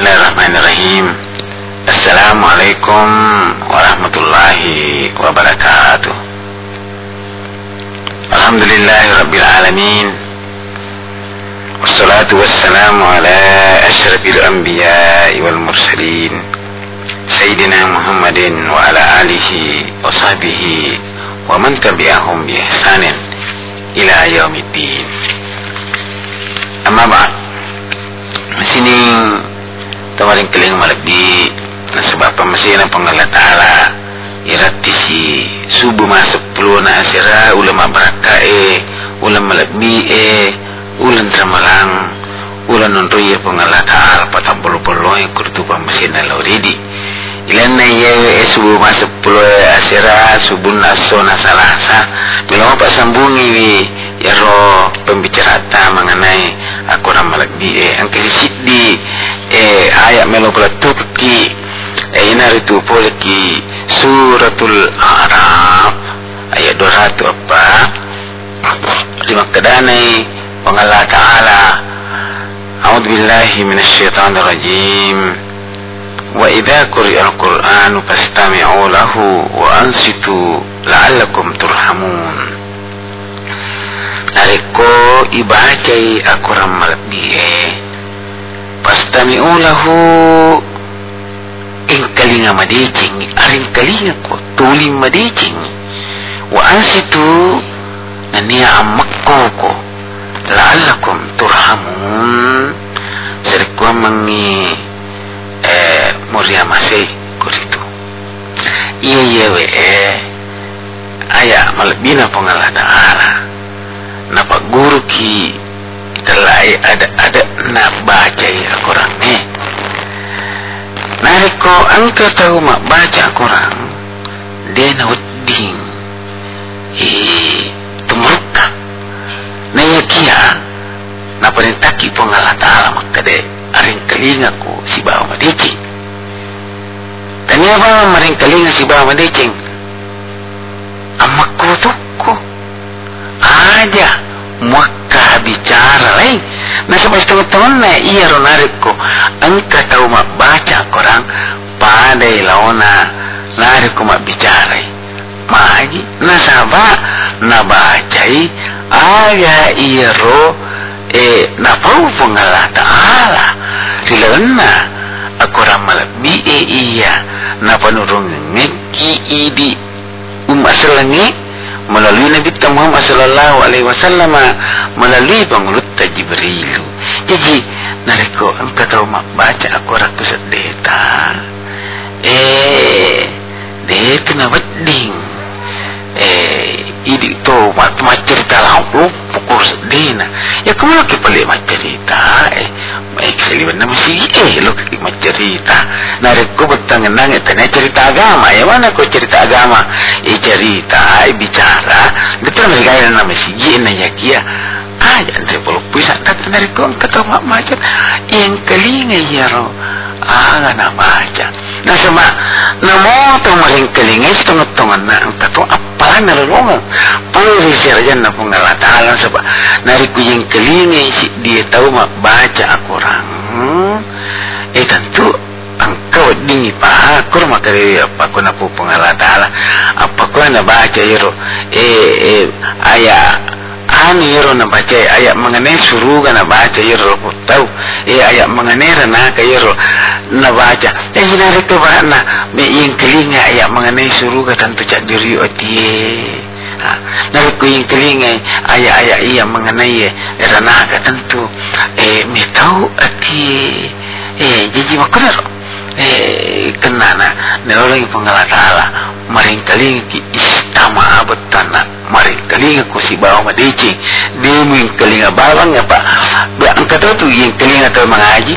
Bismillahirrahmanirrahim. Assalamualaikum warahmatullahi wabarakatuh. Alhamdulillahi rabbil alamin. Wassalatu wassalamu ala ashrafil anbiya wal mursalin. Sayyidina Muhammadin wa ala alihi wa sahbihi wa man tabi'ahum bi ihsanin ila yaumiddin Amma ba'd. Masini tawarin keling malagdi na sebab masih na pangala taala. Irati si subuh masuk puluh na asira ulama baraka e ulam malagdi e ulan samalang. Ulan nontoy pangala taala patambolo polo e kurtu pa masih na lauridi ilan na iya e subuh masuk puluh asira subuh na so na salasa bilang pa sambungi wi yaro pembicaraan mengenai aku nama lagi eh angkali di eh ayat melo pelatuki eh ina itu poliki suratul arab ayat 200 apa lima kedanai pengalah ta'ala أعوذ بالله من الشيطان الرجيم وإذا قرئ القرآن فاستمعوا له وأنصتوا لعلكم ترحمون Ariko ibacay ako ramalbihe Pastami'u lahu. Ing kalinga madicing Aring kalinga ko Tulim madicing Wa ansitu Naniya amakko ko Laalakum turhamun. Sariko mangi Eh Muriamase Kurito Iya iya we eh. Aya malbina pengalah ta'ala napa guru ki telai ada ada na baca ya Quran ni nariko angka tahu mak baca Quran dia na udding eh tumruka na ya kia. Na perintaki pengalah ta'ala maka de aring kelinga ko si bawa madicing dan ya bawa maring kelinga si bawa madicing amak ko tu ko aja muakka bicara lain na sa setengah tahun na iya ronarik ko angka tahu mak baca korang padai laona narik ko mak bicara maji na saba na bacai aga iya ro. Eh na pau pengalah ta'ala. Silana aku ramal bi e iya. Na panurung ngeki idi um asalangi melalui Nabi Muhammad sallallahu alaihi wasallam melalui pengulut Jibril. Jadi nariko engkau tahu mak baca aku raku sedeta. Eh, deta na wedding. Eh, to mat mat cerita lampu pukul sedena. Ya kamu lagi pelik mat cerita. Eh, baik seliwan nama si eh lo kaki mat cerita. Nariko betang nang etanya cerita agama. Ya mana kau cerita agama? Eh cerita, eh bicara. Betul mereka yang nama si na ya kia. Aja ante polo bisa tak nariko engkau tahu mak macam yang kelinga ya ro. Ah, na baca. Na sama namo to maring kelinga setengah tongan na engkau tahu apalan na lolongan. Puri sirajan na pungala taala sebab nariku yang kelinga si dia tahu mak baca Al-Quran. Hmm? Eh tentu engkau dingi pa aku maka apa aku nak pungala taala apa aku nak baca iro eh eh ayat anu yero na baca ayat mengenai suruga na baca yero tahu. Eh ayat mengenai ranaka yero na baca. Eh hinari tu na me yang kelinga ayat mengenai suruga tentu cak diri otie Nari ku yang kelinga ayat-ayat ia mengenai ranaka tentu eh me tahu ati eh. Jadi makunar eh kenana ne orang yang pengalat Allah maring kalinga ki istama abutana maring kalinga ko si bawa madici dia ming kalinga bawang apa. Ba ang kata tu yang kalinga tu mengaji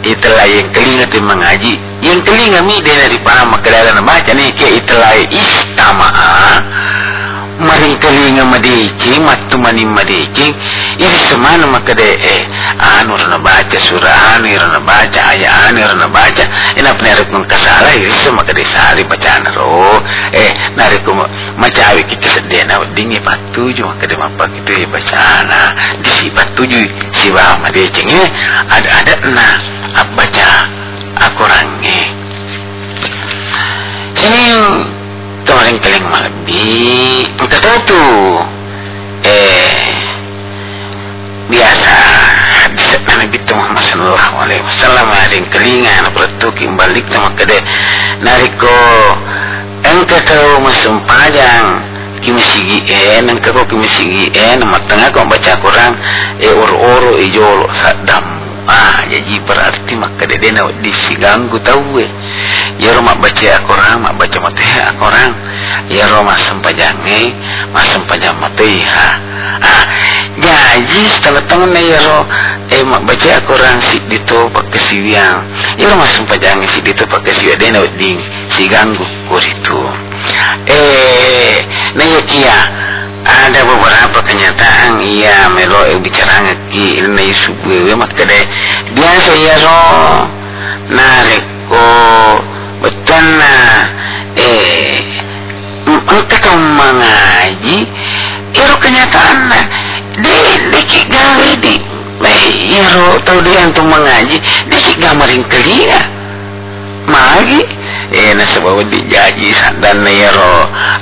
itulah yang kalinga tu mengaji yang kalinga mi dia dari paham makadala na baca ni. Ke itulah istama maring telinga madicing matu manim madicing ini semana maka de eh anu rana baca surah anu rana baca ayat anu rana baca ina penarik mengkasala ini semua maka de sari bacaan ro eh narik maca awi kita sedih na dingi patuju maka de mapa kita ya bacaan di si patuju si bah madicing ada ada na ab baca aku Tolong keling malbi. Entah tu. Eh, biasa. Hadis nama bintu Muhammad Sallallahu Alaihi Wasallam ada yang kelingan. Perlu kembali ke mak kedai. Nariko, engkau tahu masuk panjang. Kimi sigi eh, engkau kau kimi sigi eh, nama tengah kau baca kurang. Eh, oru oru ijo sadam. Ah, jadi berarti mak kedai dia nak disiganggu tahu eh ya rumah baca Quran mak baca mate Quran ya rumah sempajange mas sempajang mate ha ah gaji setengah-tengah na ya ro eh mak baca Quran si dito pakai siwiang ya rumah sempajange si dito pakai siwiang dena ding si ganggu kuritu eh na ya kia. Ada beberapa kenyataan ia melo e bicara ngeki ilmu subuh maka deh biasa ya ro narik betul na eh engkau kau mengaji iro kenyataan na di di gawe di eh iro tahu dia untuk mengaji di gamarin kelia magi eh na sebab di jaji sandan na iro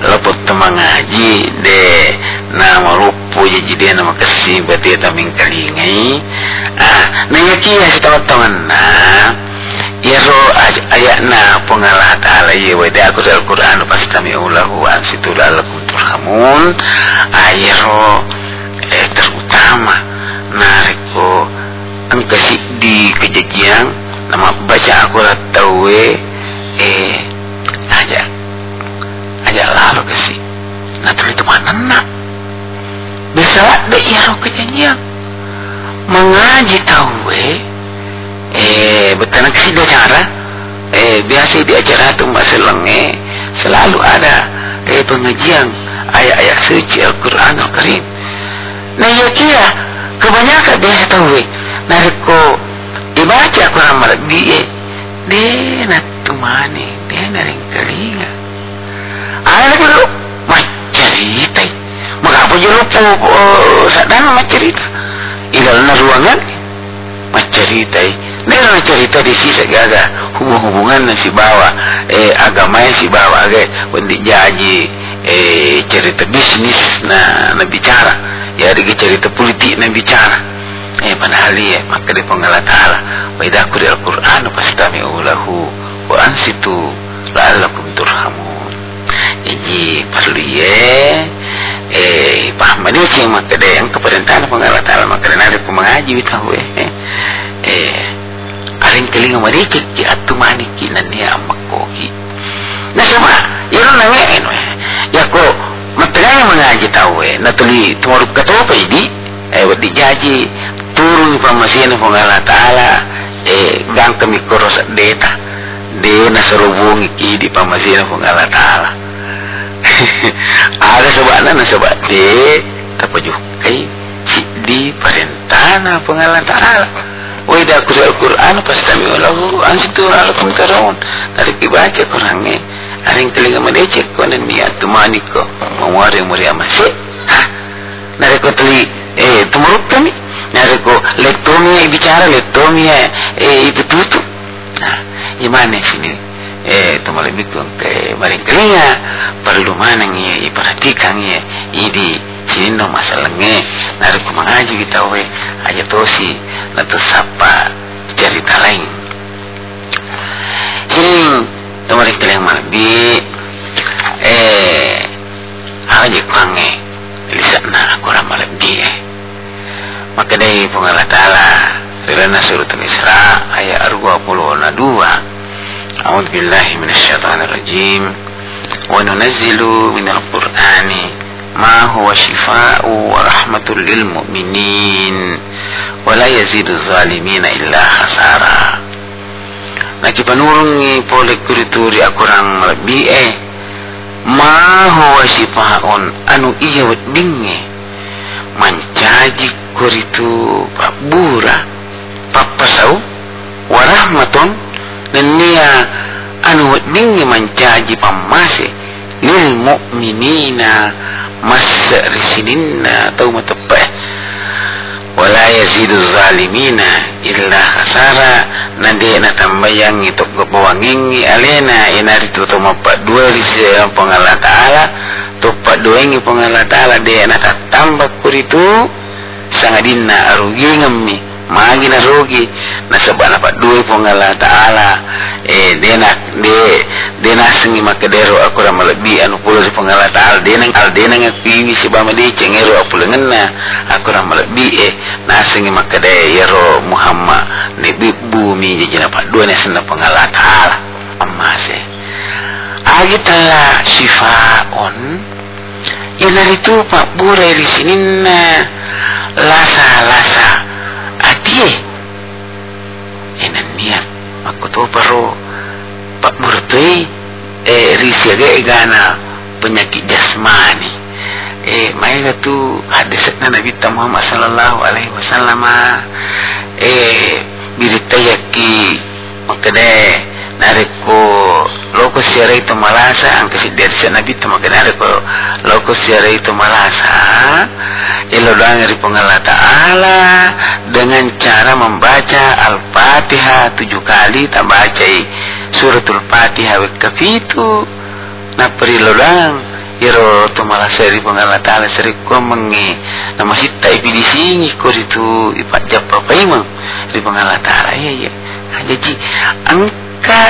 lepot mengaji de na marupu jadi dia nama kasih berarti taming kelingai ah na yaki ya setawa-tawa na Yaro ayatna pengalah ta'ala ya wada aku dari Al-Quran pastami'u lahu wa ansitu lalakum turhamun ayaro eh, terutama nariko angkasi di kejajian nama baca aku tahu eh aja aja lalu kasi nah tulis itu mana nak? Bisa dek yaro kejajian mengaji tahu eh eh betul. Nak sih cara eh biasa di acara tu masalah eh selalu ada eh pengajian ayat-ayat suci Al-Quran Al-Karim. Nah ya kira kebanyakan biasa tahu eh nariko dibaca Quran malah dia dia nak tumani dia naring kelinga ada dulu macerita mengapa jelo po sadana macerita ilalna ruangan macerita Nero cerita di sisi gaga hubung-hubungan si bawa eh agama si bawa agak wendi jaji eh cerita bisnis na na bicara. Ya di cerita politik na bicara. Eh padahal ya maka di pengalat taala. Wa idza quri al-Qur'an fastami'u lahu wa ansitu la'allakum turhamun. Jadi perlu ya eh paham ini sih maka deh yang keperintahan pengalat taala. Maka nanti mengaji tahu eh eh aring kelinga marikit ki atu maniki nani amakoki na na nga eno eh yako matagay mga aji tao eh. Natuli tumaruk ka to pa idi eh wadi jaji turun pa masina po nga latala eh gang kami koros at data de nasalubong iki di pa masina po nga latala ada sabana na sabat de tapajuk kay si di parentana po nga Wida kuri Al-Quran Pastami ulahu Ansitu alakum karun Dari kibaca korangnya Aring telinga merece ah, eh, Kau ni niat tumani ko Memuari muri amasik Ha Dari ko teli Eh tumuruk kami, ni. Dari ko Letomia bicara Letomia Eh. Itu tu tu. Ha Imane sini? Eh tumuruk tu Mari kelinga Perlu mana ni? Perhatikan ni eh. Ini sini no masalah lenge narik kumang aja kita we aja tosi nanti sapa cerita lain. Sini tomarik teleng malbi eh aja kange eh? lisan na aku ramal lebih eh? Maka dari pengalat tala Rilana surat Isra ayat dua. A'udzu billahi minasy syaithanir rajim. Wa nunazzilu minal Qur'ani ما هو شفاء ورحمة للمؤمنين ولا يزيد الظالمين إلا خسارا nakipanurungi pole kurituri akurang lebih eh ma huwa shifaun anu iya wedinge mancaji kuritu pabura papasau warahmatun nenia anu wedinge mancaji pamase lil mu'minina masa risininna tau matapah wala yazidu zalimina illa khasara. Nande na tambayang itu kebawangingi alena. Inari tu mapak dua risi pengala ta'ala. Tupak dua ingi pengala ta'ala de na tambah kuritu sangadina arugi ngami magi na rugi. Na pa duwe po nga Allah Ta'ala. Eh de na de de na singi makadero ako ra malabi ano pulo si pong Allah Ta'ala. De nang al de nang piwi si ba madi cengero ako lengan na ako ra malabi eh. Na singi makade yero Muhammad ni bumi jadi na pa duwe na sinna pong Allah Ta'ala. Amma se agi tala sifaon ya itu pak bure di sini na lasa lasa atie ena niat. Aku tu baru pak bure eh risi aga penyakit jasmani eh mai tu hadis na Nabi Muhammad sallallahu alaihi wasallam eh birita yaki makade nareko loko siara itu malasa ang kasi dari sa nabi itu makinari ko loko siara itu malasa ilo doang dari pengalat ta'ala dengan cara membaca al-fatihah tujuh kali tak baca suratul fatihah wikafitu na perilo doang. Iro to malasa dari pengalat ta'ala seri ko mengi. Nama sita ibidisingi ko itu ipat japa pa imang dari pengalat ta'ala iya iya. Jadi angka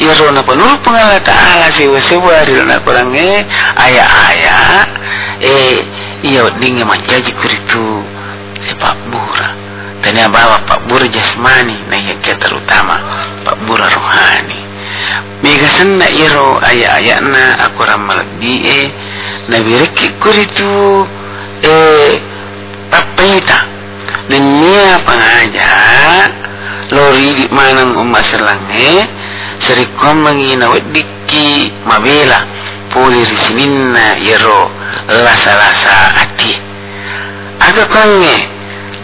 Iro na penuh pengala ta'ala sewa sewa di na kurang eh? Eh iya dinga manjaji kuritu eh pak bura. Tanya bawa pak bura jasmani na iya kia terutama pak bura rohani. Mega senna iro ayah ayah na aku ramal di eh. Na biriki kuritu eh papaita dan niya pangaja lori di manang umasalange serikon mangina wediki mabela puli risininna yero lasa-lasa ati aga konge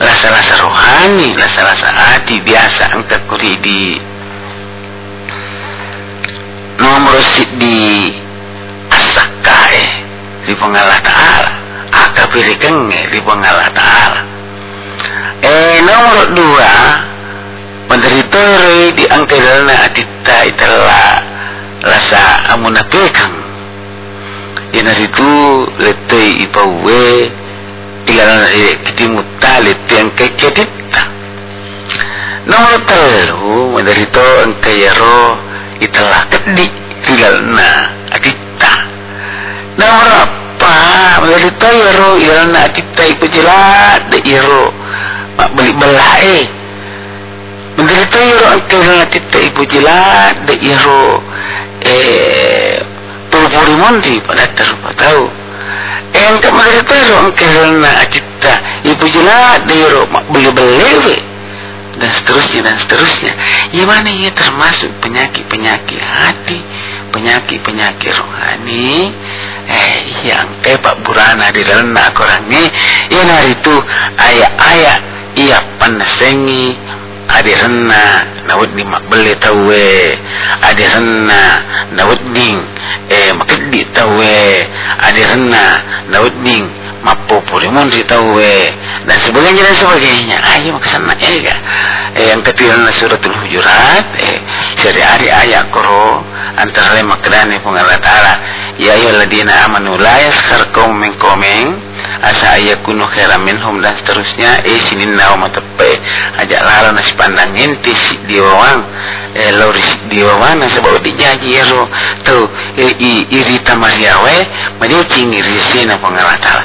lasa-lasa rohani lasa-lasa ati biasa angkat kuri di nomor di asakae di pengalah ta'ala. Aka pirikenge di pengalah ta'ala. Eh nomor dua menderita di angkailan atita itala rasa amuna pekang ina situ letei ipawe ilana kitimu tali tiang keketita nomor telu menderita angkayaro itala kedi ilalna atita nomor apa menderita yaro ilalna atita ipajelat de yaro mak beli belah eh menderita iro ang kailangan tita ibu jilat de iro eh pulpuri mondi pada terupa tahu. Yang tak menderita iro ang kailangan tita ibu jilat de iro beli beli dan seterusnya dan seterusnya. Ya mana ia termasuk penyakit-penyakit hati penyakit-penyakit rohani. Eh yang tepak burana di dalam nak orangnya ya hari itu ayat-ayat ia panasengi adi sanna na waddi maɓɓalle tawwe adi sanna na waddin e makaddi tawwe adi sanna na waddin mappopuri mondri tawwe dan sebagainya dan sebagainya. Ayo maka sanna ega e yang ketiran na suratul hujurat e seri ari ayat koro antara makdani pun Allah Ta'ala. Ya ayyuhalladzina amanu la yaskhar qaumun min qaumin asa ayakunu khairan minhum dan seterusnya. Eh sinin nawa matepe ajak lalo nasi pandang ente si diwawang eh loris diwawang nasi bawa dijaji ero tu i iri tamariawe madia cing iri sina pengalatala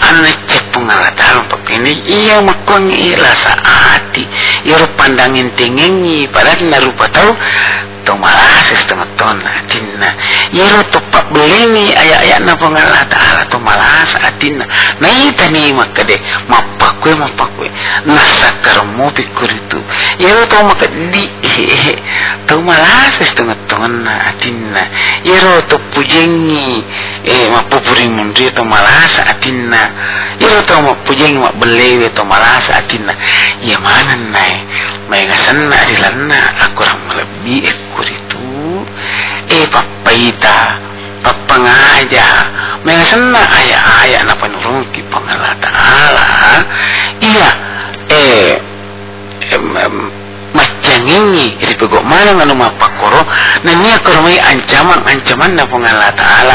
ane cek pengalatala ini. Iya makong ila saati. Iro pandangin tengengi padahal narupa tahu to malah setengah ton atinna yero to pak belini ayat-ayat na pengalah ta'ala to malah atinna na ita ni makade mapakwe mapakwe nasakar mo pikur itu. Yero to makadi to malah setengah ton atinna yero to pujengi eh mapupuri mundri to malah atinna yero to mapujengi mapbelewe to malah atinna ya mana nai may ngasan na arilanna aku ram lebih ekor itu. Eh papaita papangaja may ngasan na aya aya na panurong ki pangala taala. Iya eh em, em, macam ini. Iri pegok mana nganu mapakoro na niya koromay ancaman ancaman na pangala taala.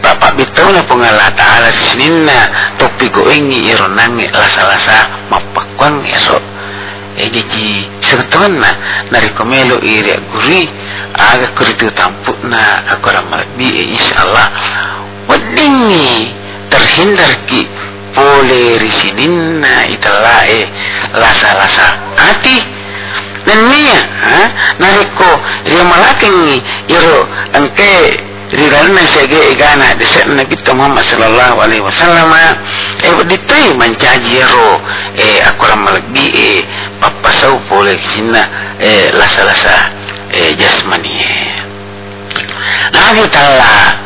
Bapak bitaw na pangala taala sinin na topi go ingi iro nangi lasa lasa mapakwang iro e jadi serton na narikomelo iri guri aga kuritu tampu na akora malabi e insyaallah. Wadingi terhindar ki pole risinin na italae lasa-lasa hati. Dan niya ha nariko dia malaking iro angke riralna sege igana desak Nabi Muhammad sallallahu alaihi wasallam eh. Ditui mencaji ro eh akura malagi eh papasau pole sinna eh lasa-lasa eh jasmani. Lagi talla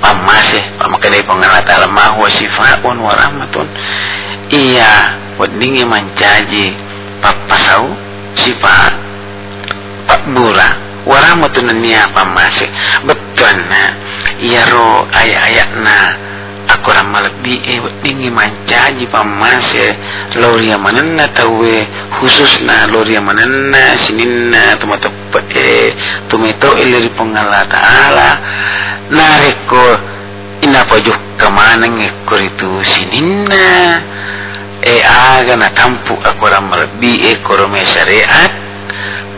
pamase pamakane pangala taala ma huwa sifaun wa rahmatun. Iya wadingi mencaji papasau sifat pak bura warahmatun niya pamase betul na iya ro ayat-ayat na aku ramal bi e dingi mancaji pamase loria mananna tawe khusus na loria mananna sininna tuma tepat e tumito ileri pengala taala. Nareko ina pajuk kemana ngekor itu sininna e aga na tampu aku ramal bi e korome syariat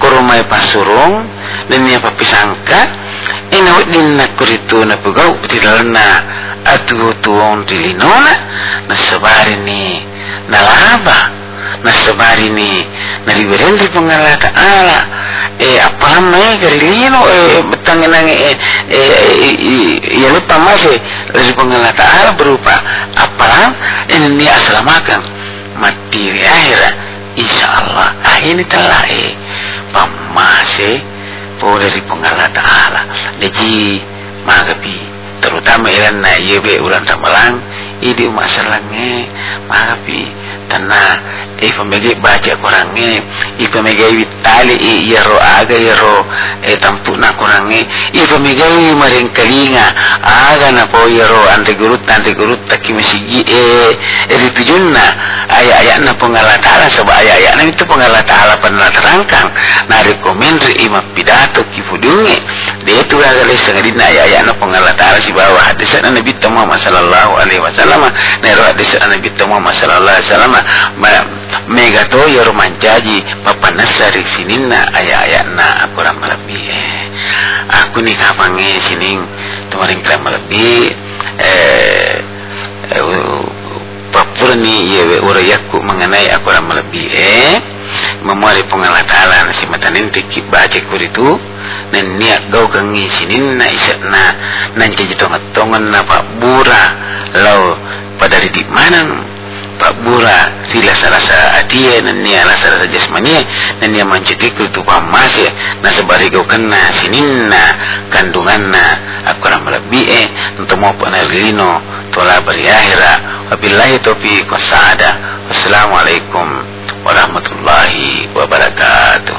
koromai pasurung dan ni apa ina wadin na kuritu na pugau tilalna atu tuong tilinona na sabari ni na laba na sabari ni na riberendi pengala ta'ala e apa lama kari lino e betangin nangi e e ya lupa masih dari pengala ta'ala berupa apa lam ini ni asalamakan. Materi akhirat insyaallah ah ini telah eh pamase boleh di pengala ta'ala. Jadi magapi terutama ilan na yebe ulan tamalang idi masalahnya magapi tanah e pamege baca kurange e pamege vitali e yero aga yero e tampu na kurange e pamege maring kalinga aga na po yero ante gurut ante gurut taki masigi e ritujunna aya aya na pengalatala sebab aya aya na itu pengalatala pernah terangkan na rekomendri ima pidato dia tu aga le sangadina aya aya na pengalatala si bawah. Hadis Nabi Muhammad sallallahu alaihi wasallam. Na ro hadis Nabi Muhammad sallallahu alaihi wasallam. Mega to yor mancaji papa nasari sininna aya-aya na aku ram lebih aku ni kapange sining tumaring kram lebih eh, eh papur ni ye ora yakku mengenai aku ram lebih eh memori pengalatalan si matanin tikip baca kuritu niat gau gangi sininna isatna nanti jitongat tongan na pak bura. Lau pada di mana Pak Bura sila sarasa atia nan niya la sarasa jasmani nan niya mancuti kutu pamasi na sabari kau kena sininna kandunganna aku ram lebih eh untuk mau panalino tola beri akhira wabillahi taufiq wasada wassalamualaikum warahmatullahi wabarakatuh